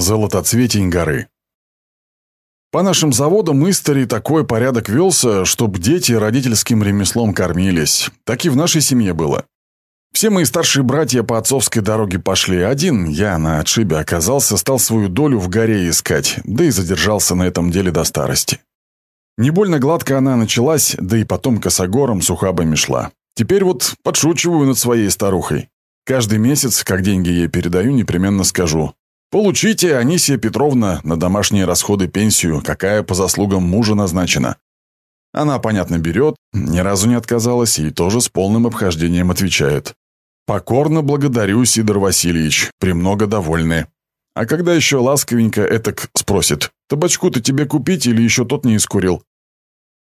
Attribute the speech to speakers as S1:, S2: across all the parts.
S1: Золотоцветень горы. По нашим заводам истори такой порядок велся, чтоб дети родительским ремеслом кормились. Так и в нашей семье было. Все мои старшие братья по отцовской дороге пошли. Один, я на отшибе оказался, стал свою долю в горе искать, да и задержался на этом деле до старости. Не больно гладко она началась, да и потом косогором с ухабами шла. Теперь вот подшучиваю над своей старухой. Каждый месяц, как деньги ей передаю, непременно скажу. Получите, Анисия Петровна, на домашние расходы пенсию, какая по заслугам мужа назначена. Она, понятно, берет, ни разу не отказалась и тоже с полным обхождением отвечает. «Покорно благодарю, Сидор Васильевич, премного довольны». А когда еще ласковенько этак спросит, «Табачку-то тебе купить или еще тот не искурил?»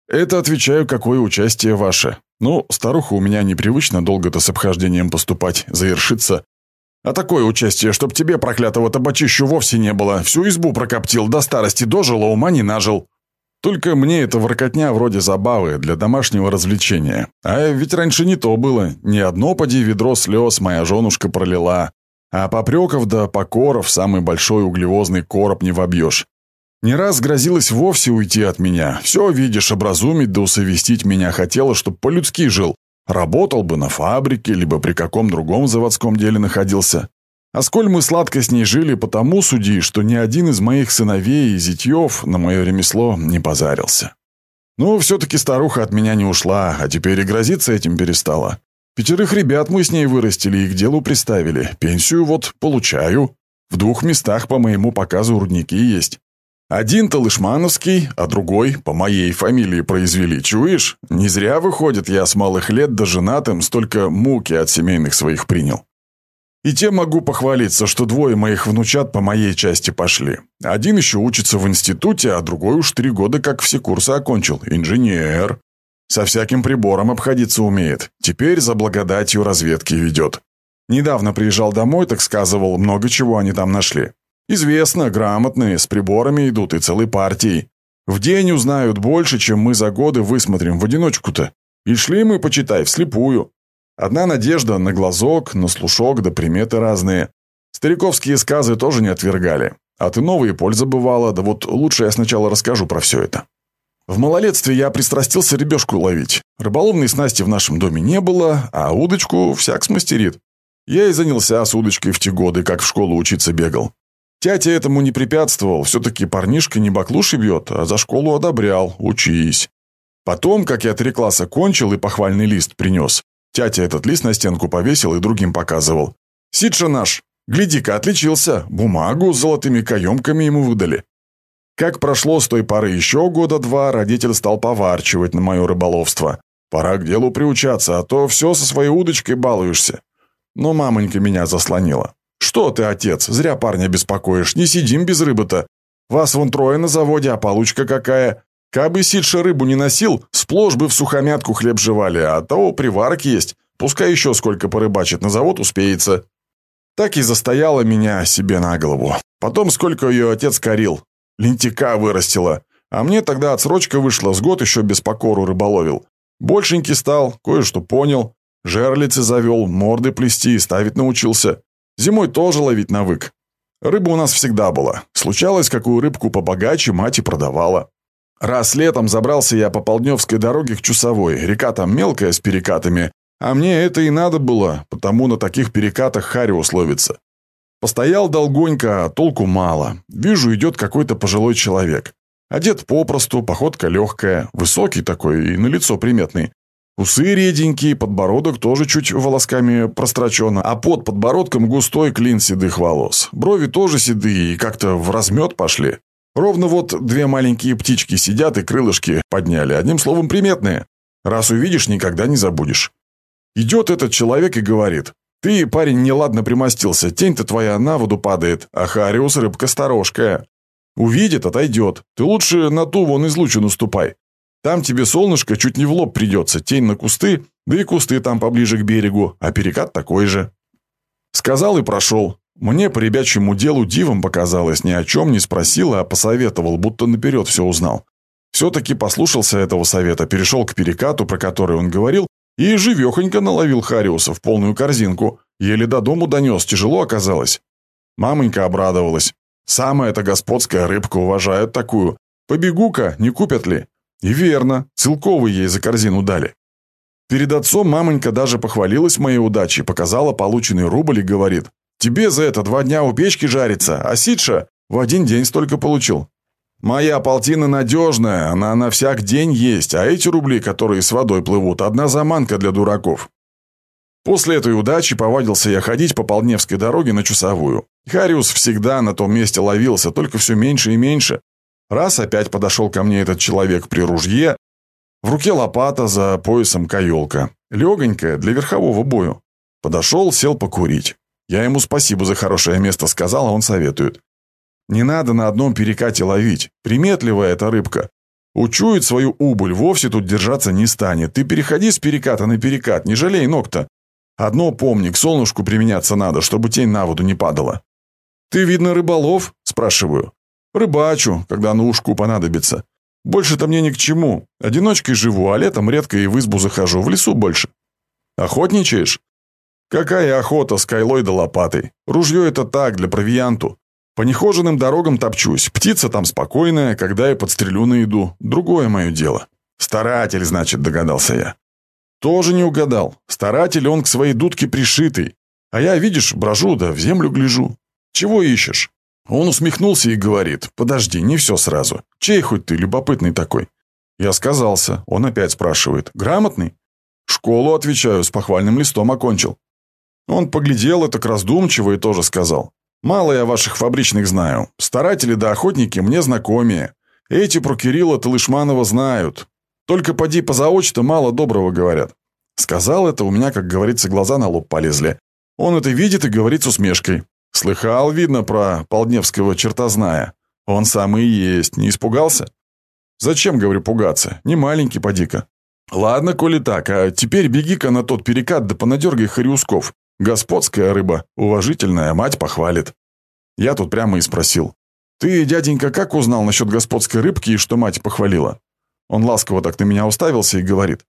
S1: Это отвечаю, какое участие ваше. Ну, старуха у меня непривычно долго-то с обхождением поступать, завершится. А такое участие, чтоб тебе, проклятого табачищу, вовсе не было. Всю избу прокоптил, до старости дожил, а ума не нажил. Только мне это воркотня вроде забавы, для домашнего развлечения. А ведь раньше не то было. Ни одно поди ведро слез моя женушка пролила. А попреков да покоров самый большой углевозный короб не вобьешь. Не раз грозилась вовсе уйти от меня. Все, видишь, образумить да усовестить меня хотела, чтоб по-людски жил. Работал бы на фабрике, либо при каком другом заводском деле находился. А сколь мы сладко с ней жили, потому суди, что ни один из моих сыновей и зятьев на мое ремесло не позарился. Ну, все-таки старуха от меня не ушла, а теперь и грозиться этим перестала. Пятерых ребят мы с ней вырастили и к делу приставили. Пенсию вот получаю. В двух местах по моему показу рудники есть. Один-то лышмановский, а другой по моей фамилии произвели. Чуешь? Не зря, выходит, я с малых лет до женатым столько муки от семейных своих принял. И тем могу похвалиться, что двое моих внучат по моей части пошли. Один еще учится в институте, а другой уж три года как все курсы окончил. Инженер. Со всяким прибором обходиться умеет. Теперь за благодатью разведки ведет. Недавно приезжал домой, так сказывал, много чего они там нашли. Известно, грамотные, с приборами идут и целой партией. В день узнают больше, чем мы за годы высмотрим в одиночку-то. И шли мы, почитай, вслепую. Одна надежда на глазок, на слушок, да приметы разные. Стариковские сказы тоже не отвергали. От иного и польза бывала, да вот лучше я сначала расскажу про все это. В малолетстве я пристрастился ребешку ловить. Рыболовной снасти в нашем доме не было, а удочку всяк смастерит. Я и занялся с удочкой в те годы, как в школу учиться бегал. Тятя этому не препятствовал, все-таки парнишка не баклуши бьет, а за школу одобрял, учись. Потом, как я три класса кончил и похвальный лист принес, тятя этот лист на стенку повесил и другим показывал. «Сидша наш, гляди-ка, отличился, бумагу с золотыми каемками ему выдали». Как прошло с той поры еще года два, родитель стал поварчивать на мое рыболовство. Пора к делу приучаться, а то все со своей удочкой балуешься. Но мамонька меня заслонила. «Что ты, отец, зря парня беспокоишь, не сидим без рыбы-то. Вас вон трое на заводе, а получка какая. Кабы Сидша рыбу не носил, сплошь бы в сухомятку хлеб жевали, а того приварок есть. Пускай еще сколько порыбачит, на завод успеется». Так и застояла меня себе на голову. Потом сколько ее отец корил. Лентяка вырастила. А мне тогда отсрочка вышла, с год еще без покору рыболовил. Большенький стал, кое-что понял. Жерлицы завел, морды плести и ставить научился. Зимой тоже ловить навык. Рыба у нас всегда была. Случалось, какую рыбку побогаче мать и продавала. Раз летом забрался я по Полдневской дороге к Чусовой. Река там мелкая с перекатами. А мне это и надо было, потому на таких перекатах хариус ловится. Постоял долгонько, а толку мало. Вижу, идет какой-то пожилой человек. Одет попросту, походка легкая, высокий такой и на лицо приметный. Усы реденькие, подбородок тоже чуть волосками прострочен, а под подбородком густой клин седых волос. Брови тоже седые и как-то в размет пошли. Ровно вот две маленькие птички сидят и крылышки подняли. Одним словом, приметные. Раз увидишь, никогда не забудешь. Идет этот человек и говорит. Ты, парень, неладно примостился, тень-то твоя на воду падает, а Хариус рыбка сторожкая. Увидит, отойдет. Ты лучше на ту вон излучину ступай. Там тебе солнышко чуть не в лоб придется, тень на кусты, да и кусты там поближе к берегу, а перекат такой же. Сказал и прошел. Мне по ребячьему делу дивом показалось, ни о чем не спросил, а посоветовал, будто наперед все узнал. Все-таки послушался этого совета, перешел к перекату, про который он говорил, и живехонько наловил Хариуса в полную корзинку. Еле до дому донес, тяжело оказалось. Мамонька обрадовалась. Самая это господская рыбка, уважают такую. Побегу-ка, не купят ли? И верно, целковый ей за корзину дали. Перед отцом мамонька даже похвалилась моей удачей, показала полученный рубль и говорит, «Тебе за это два дня у печки жарится, а Сидша в один день столько получил». Моя полтина надежная, она на всяк день есть, а эти рубли, которые с водой плывут, одна заманка для дураков. После этой удачи повадился я ходить по Полдневской дороге на Чусовую. Хариус всегда на том месте ловился, только все меньше и меньше. Раз опять подошел ко мне этот человек при ружье, в руке лопата, за поясом каелка. Легонькая, для верхового бою. Подошел, сел покурить. Я ему спасибо за хорошее место сказал, а он советует. Не надо на одном перекате ловить. Приметливая эта рыбка. Учует свою убыль, вовсе тут держаться не станет. Ты переходи с переката на перекат, не жалей ног-то. Одно помни, к солнышку применяться надо, чтобы тень на воду не падала. Ты, видно, рыболов? Спрашиваю. Рыбачу, когда на ушку понадобится. Больше-то мне ни к чему. Одиночкой живу, а летом редко и в избу захожу, в лесу больше. Охотничаешь? Какая охота с кайлой да лопатой? Ружье это так, для провианту. По нехоженным дорогам топчусь. Птица там спокойная, когда я подстрелю на еду. Другое мое дело. Старатель, значит, догадался я. Тоже не угадал. Старатель он к своей дудке пришитый. А я, видишь, брожу да в землю гляжу. Чего ищешь? Он усмехнулся и говорит, подожди, не все сразу. Чей хоть ты, любопытный такой? Я сказался. Он опять спрашивает, грамотный? Школу, отвечаю, с похвальным листом окончил. Он поглядел это к раздумчиво и тоже сказал. Мало я ваших фабричных знаю. Старатели да охотники мне знакомее. Эти про Кирилла Талышманова знают. Только поди позаочно мало доброго говорят. Сказал это, у меня, как говорится, глаза на лоб полезли. Он это видит и говорит с усмешкой. Слыхал, видно, про Полдневского чертозная. Он самый и есть. Не испугался? Зачем, говорю, пугаться? Не маленький, поди-ка. Ладно, коли так, а теперь беги-ка на тот перекат да понадергай хрюсков. Господская рыба, уважительная, мать похвалит. Я тут прямо и спросил. Ты, дяденька, как узнал насчет господской рыбки и что мать похвалила? Он ласково так на меня уставился и говорит.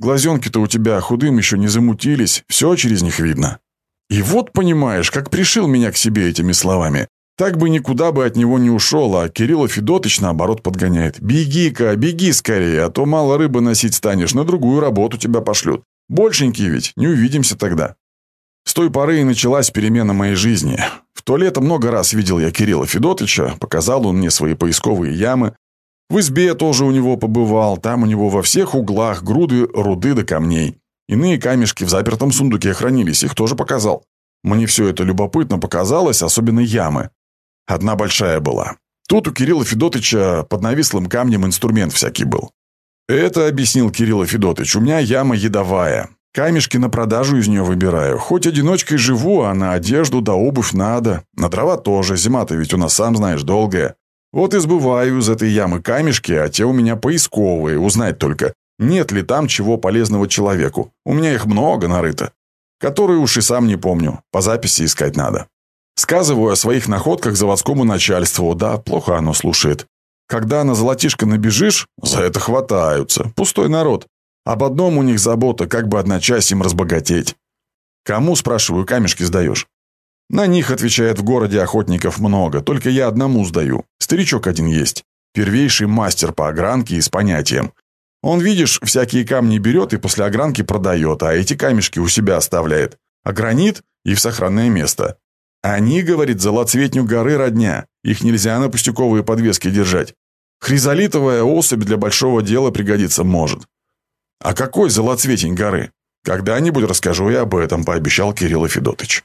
S1: Глазенки-то у тебя худым еще не замутились, все через них видно. И вот, понимаешь, как пришил меня к себе этими словами. Так бы никуда бы от него не ушел, а Кирилла Федотыч, наоборот, подгоняет. «Беги-ка, беги скорее, а то мало рыбы носить станешь, на другую работу тебя пошлют. Большенький ведь, не увидимся тогда». С той поры и началась перемена моей жизни. В то лето много раз видел я Кирилла Федотыча, показал он мне свои поисковые ямы. В избе тоже у него побывал, там у него во всех углах груды руды до камней. Иные камешки в запертом сундуке хранились, их тоже показал. Мне все это любопытно показалось, особенно ямы. Одна большая была. Тут у Кирилла Федотыча под навислым камнем инструмент всякий был. Это, объяснил Кирилл Федотыч, у меня яма едовая. Камешки на продажу из нее выбираю. Хоть одиночкой живу, а на одежду да обувь надо. На дрова тоже, зима-то ведь у нас, сам знаешь, долгая. Вот и сбываю из этой ямы камешки, а те у меня поисковые, узнать только, нет ли там чего полезного человеку? У меня их много нарыто. Которые уж и сам не помню. По записи искать надо. Сказываю о своих находках заводскому начальству. Да, плохо оно слушает. Когда на золотишко набежишь, за это хватаются. Пустой народ. Об одном у них забота, как бы одночасье им разбогатеть. Кому, спрашиваю, камешки сдаешь? На них, отвечает, в городе охотников много, только я одному сдаю. Старичок один есть. Первейший мастер по огранке и с понятием. Он, видишь, всякие камни берет и после огранки продает, а эти камешки у себя оставляет. А гранит и в сохранное место. Они, говорит, золоцветню горы родня. Их нельзя на пустяковые подвески держать. Хризолитовая особь для большого дела пригодиться может. А какой золоцветень горы? Когда-нибудь расскажу я об этом, пообещал Кирилл Федотыч.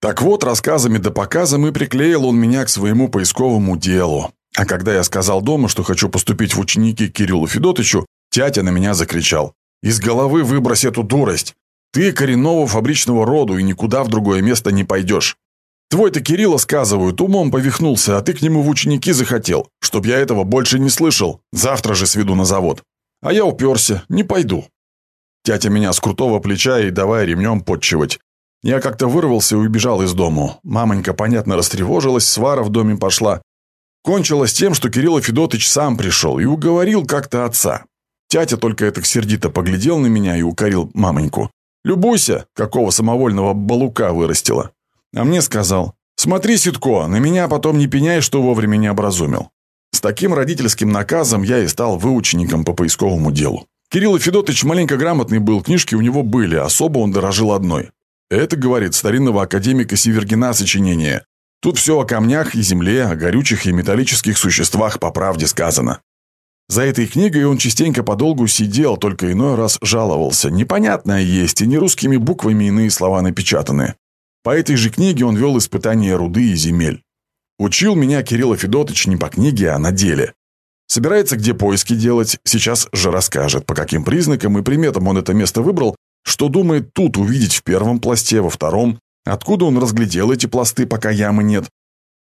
S1: Так вот, рассказами да показами приклеил он меня к своему поисковому делу. А когда я сказал дома, что хочу поступить в ученики Кириллу Федотычу, Тятя на меня закричал. «Из головы выбрось эту дурость! Ты коренного фабричного роду и никуда в другое место не пойдешь. Твой-то Кирилла, сказывают, умом повихнулся, а ты к нему в ученики захотел, чтоб я этого больше не слышал. Завтра же сведу на завод. А я уперся, не пойду». Тятя меня с крутого плеча и давай ремнем подчивать. Я как-то вырвался и убежал из дому. Мамонька, понятно, растревожилась, свара в доме пошла. Кончилось тем, что Кирилл Федотыч сам пришел и уговорил как-то отца. Тятя только это сердито поглядел на меня и укорил мамоньку. «Любуйся, какого самовольного балука вырастила». А мне сказал, Смотри, Ситко, на меня потом не пеняй, что вовремя не образумил. С таким родительским наказом я и стал выучеником по поисковому делу. Кирилл Федотович маленько грамотный был, книжки у него были, особо он дорожил одной. Это, говорит, старинного академика Севергина сочинение. Тут все о камнях и земле, о горючих и металлических существах по правде сказано. За этой книгой он частенько подолгу сидел, только иной раз жаловался. Непонятное есть, и не русскими буквами иные слова напечатаны. По этой же книге он вел испытания руды и земель. Учил меня Кирилл Федотович не по книге, а на деле. Собирается где поиски делать, сейчас же расскажет, по каким признакам и приметам он это место выбрал, что думает тут увидеть в первом пласте, во втором, откуда он разглядел эти пласты, пока ямы нет.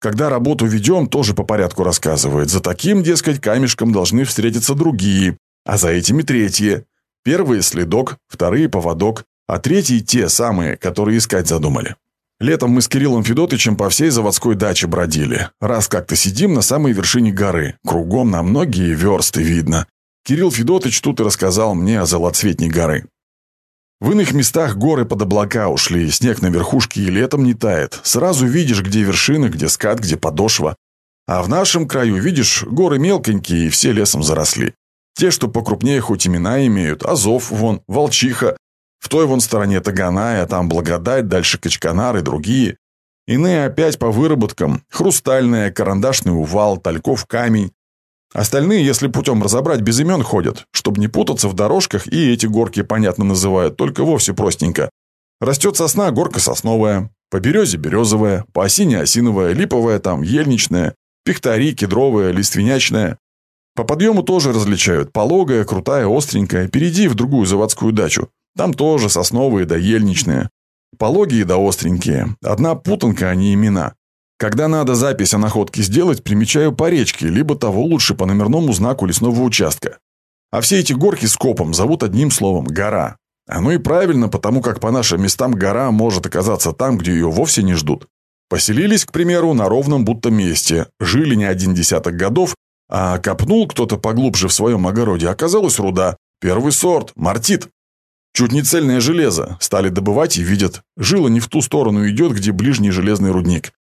S1: Когда работу ведем, тоже по порядку рассказывает. За таким, дескать, камешком должны встретиться другие, а за этими третьи. Первые – следок, вторые – поводок, а третьи – те самые, которые искать задумали. Летом мы с Кириллом Федотычем по всей заводской даче бродили. Раз как-то сидим на самой вершине горы. Кругом на многие версты видно. Кирилл Федотыч тут и рассказал мне о золоцветней горы. В иных местах горы под облака ушли, снег на верхушке и летом не тает. Сразу видишь, где вершины, где скат, где подошва. А в нашем краю, видишь, горы мелконькие и все лесом заросли. Те, что покрупнее, хоть имена имеют, Азов, вон, Волчиха. В той вон стороне Таганай, а там Благодать, дальше Качканар и другие. Иные опять по выработкам. Хрустальная, карандашный увал, тальков камень. Остальные, если путем разобрать, без имен ходят, чтобы не путаться в дорожках, и эти горки, понятно, называют, только вовсе простенько. Растет сосна, горка сосновая, по березе березовая, по осине осиновая, липовая там, ельничная, пихтари, кедровая, лиственячная. По подъему тоже различают, пологая, крутая, остренькая, перейди в другую заводскую дачу. Там тоже сосновые да ельничные. Пологие да остренькие. Одна путанка, а не имена. Когда надо запись о находке сделать, примечаю по речке, либо того лучше по номерному знаку лесного участка. А все эти горки с копом зовут одним словом – гора. Оно и правильно, потому как по нашим местам гора может оказаться там, где ее вовсе не ждут. Поселились, к примеру, на ровном будто месте, жили не один десяток годов, а копнул кто-то поглубже в своем огороде, оказалась руда. Первый сорт, мартит. Чуть не цельное железо. Стали добывать и видят. Жила не в ту сторону идет, где ближний железный рудник.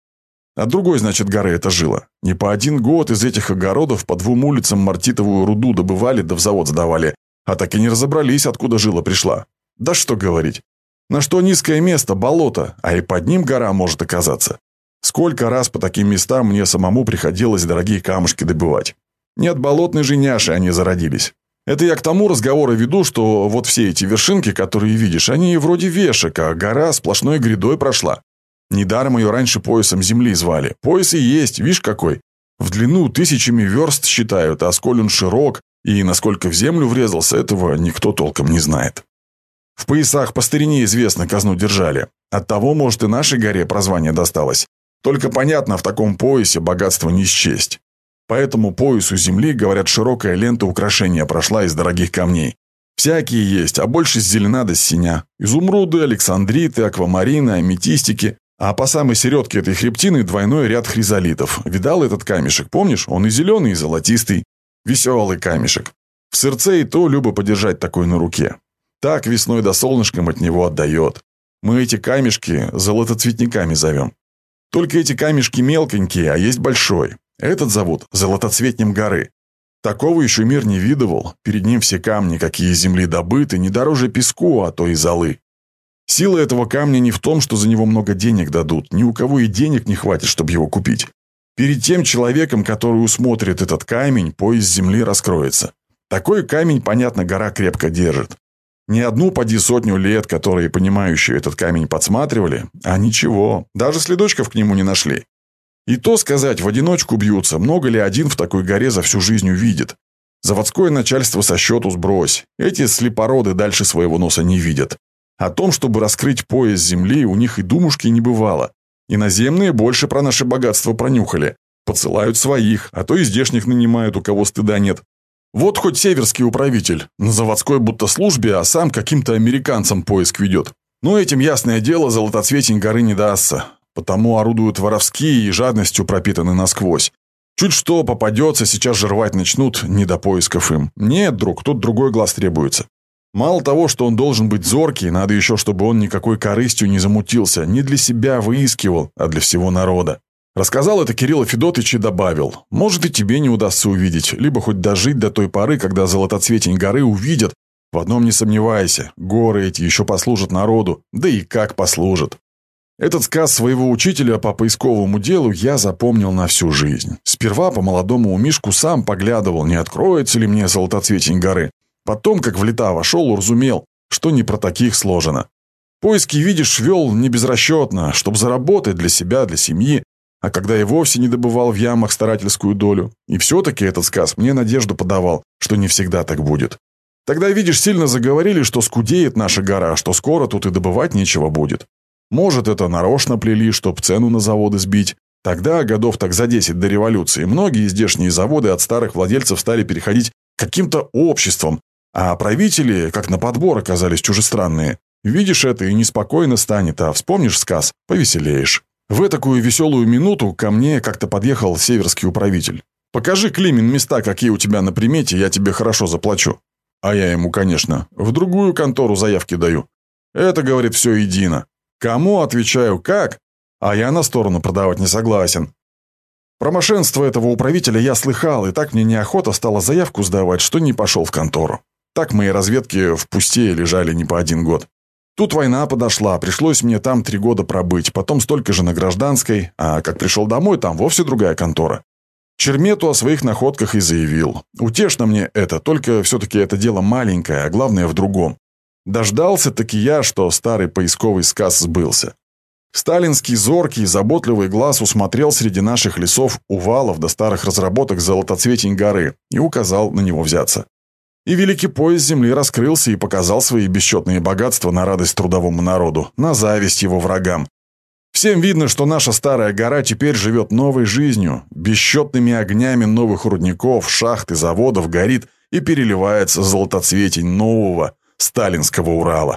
S1: А другой, значит, горы это жила. Не по один год из этих огородов по двум улицам мартитовую руду добывали да в завод сдавали, а так и не разобрались, откуда жила пришла. Да что говорить. На что низкое место, болото, а и под ним гора может оказаться. Сколько раз по таким местам мне самому приходилось дорогие камушки добывать. Не от болотной же няши они зародились. Это я к тому разговору веду, что вот все эти вершинки, которые видишь, они вроде вешек, а гора сплошной грядой прошла. Недаром ее раньше поясом земли звали. Пояс и есть, видишь какой. В длину тысячами верст считают, а сколь он широк и насколько в землю врезался, этого никто толком не знает. В поясах по старине известно казну держали. Оттого, может, и нашей горе прозвание досталось. Только понятно, в таком поясе богатство не счесть. По этому поясу земли, говорят, широкая лента украшения прошла из дорогих камней. Всякие есть, а больше зелена до синя. Изумруды, александриты, аквамарины, аметистики. А по самой середке этой хребтины двойной ряд хризолитов. Видал этот камешек, помнишь? Он и зеленый, и золотистый. Веселый камешек. В сердце и то любо подержать такой на руке. Так весной до солнышком от него отдает. Мы эти камешки золотоцветниками зовем. Только эти камешки мелконькие, а есть большой. Этот зовут золотоцветнем горы. Такого еще мир не видывал. Перед ним все камни, какие земли добыты, не дороже песку, а то и золы. Сила этого камня не в том, что за него много денег дадут. Ни у кого и денег не хватит, чтобы его купить. Перед тем человеком, который усмотрит этот камень, пояс земли раскроется. Такой камень, понятно, гора крепко держит. Не одну поди сотню лет, которые понимающие этот камень подсматривали, а ничего, даже следочков к нему не нашли. И то сказать, в одиночку бьются, много ли один в такой горе за всю жизнь увидит. Заводское начальство со счету сбрось. Эти слепороды дальше своего носа не видят. О том, чтобы раскрыть пояс земли, у них и думушки не бывало. Иноземные больше про наше богатство пронюхали. Поцелают своих, а то и здешних нанимают, у кого стыда нет. Вот хоть северский управитель, на заводской будто службе, а сам каким-то американцам поиск ведет. Но этим, ясное дело, золотоцветень горы не дастся. Потому орудуют воровские и жадностью пропитаны насквозь. Чуть что попадется, сейчас же рвать начнут, не до поисков им. Нет, друг, тут другой глаз требуется. Мало того, что он должен быть зоркий, надо еще, чтобы он никакой корыстью не замутился, не для себя выискивал, а для всего народа. Рассказал это Кирилл Федотович и добавил. Может, и тебе не удастся увидеть, либо хоть дожить до той поры, когда золотоцветень горы увидят. В одном не сомневайся, горы эти еще послужат народу, да и как послужат. Этот сказ своего учителя по поисковому делу я запомнил на всю жизнь. Сперва по молодому умишку сам поглядывал, не откроется ли мне золотоцветень горы. Потом, как в лета вошел, уразумел, что не про таких сложено. Поиски, видишь, вел не безрасчетно, чтобы заработать для себя, для семьи, а когда и вовсе не добывал в ямах старательскую долю. И все-таки этот сказ мне надежду подавал, что не всегда так будет. Тогда, видишь, сильно заговорили, что скудеет наша гора, что скоро тут и добывать нечего будет. Может, это нарочно плели, чтоб цену на заводы сбить. Тогда, годов так за 10 до революции, многие здешние заводы от старых владельцев стали переходить к каким-то обществам, а правители, как на подбор, оказались чужестранные. Видишь это и неспокойно станет, а вспомнишь сказ, повеселеешь. В такую веселую минуту ко мне как-то подъехал северский управитель. «Покажи, Климин, места, какие у тебя на примете, я тебе хорошо заплачу». А я ему, конечно, в другую контору заявки даю. Это, говорит, все едино. Кому, отвечаю, как? А я на сторону продавать не согласен. Про мошенство этого управителя я слыхал, и так мне неохота стало заявку сдавать, что не пошел в контору. Так мои разведки в пусте лежали не по один год. Тут война подошла, пришлось мне там три года пробыть, потом столько же на гражданской, а как пришел домой, там вовсе другая контора. Чермету о своих находках и заявил. Утешно мне это, только все-таки это дело маленькое, а главное в другом. Дождался-таки я, что старый поисковый сказ сбылся. Сталинский зоркий, заботливый глаз усмотрел среди наших лесов увалов до старых разработок золотоцветень горы и указал на него взяться. И великий пояс земли раскрылся и показал свои бесчетные богатства на радость трудовому народу, на зависть его врагам. Всем видно, что наша старая гора теперь живет новой жизнью, бесчетными огнями новых рудников, шахт и заводов горит и переливается золотоцветень нового сталинского Урала.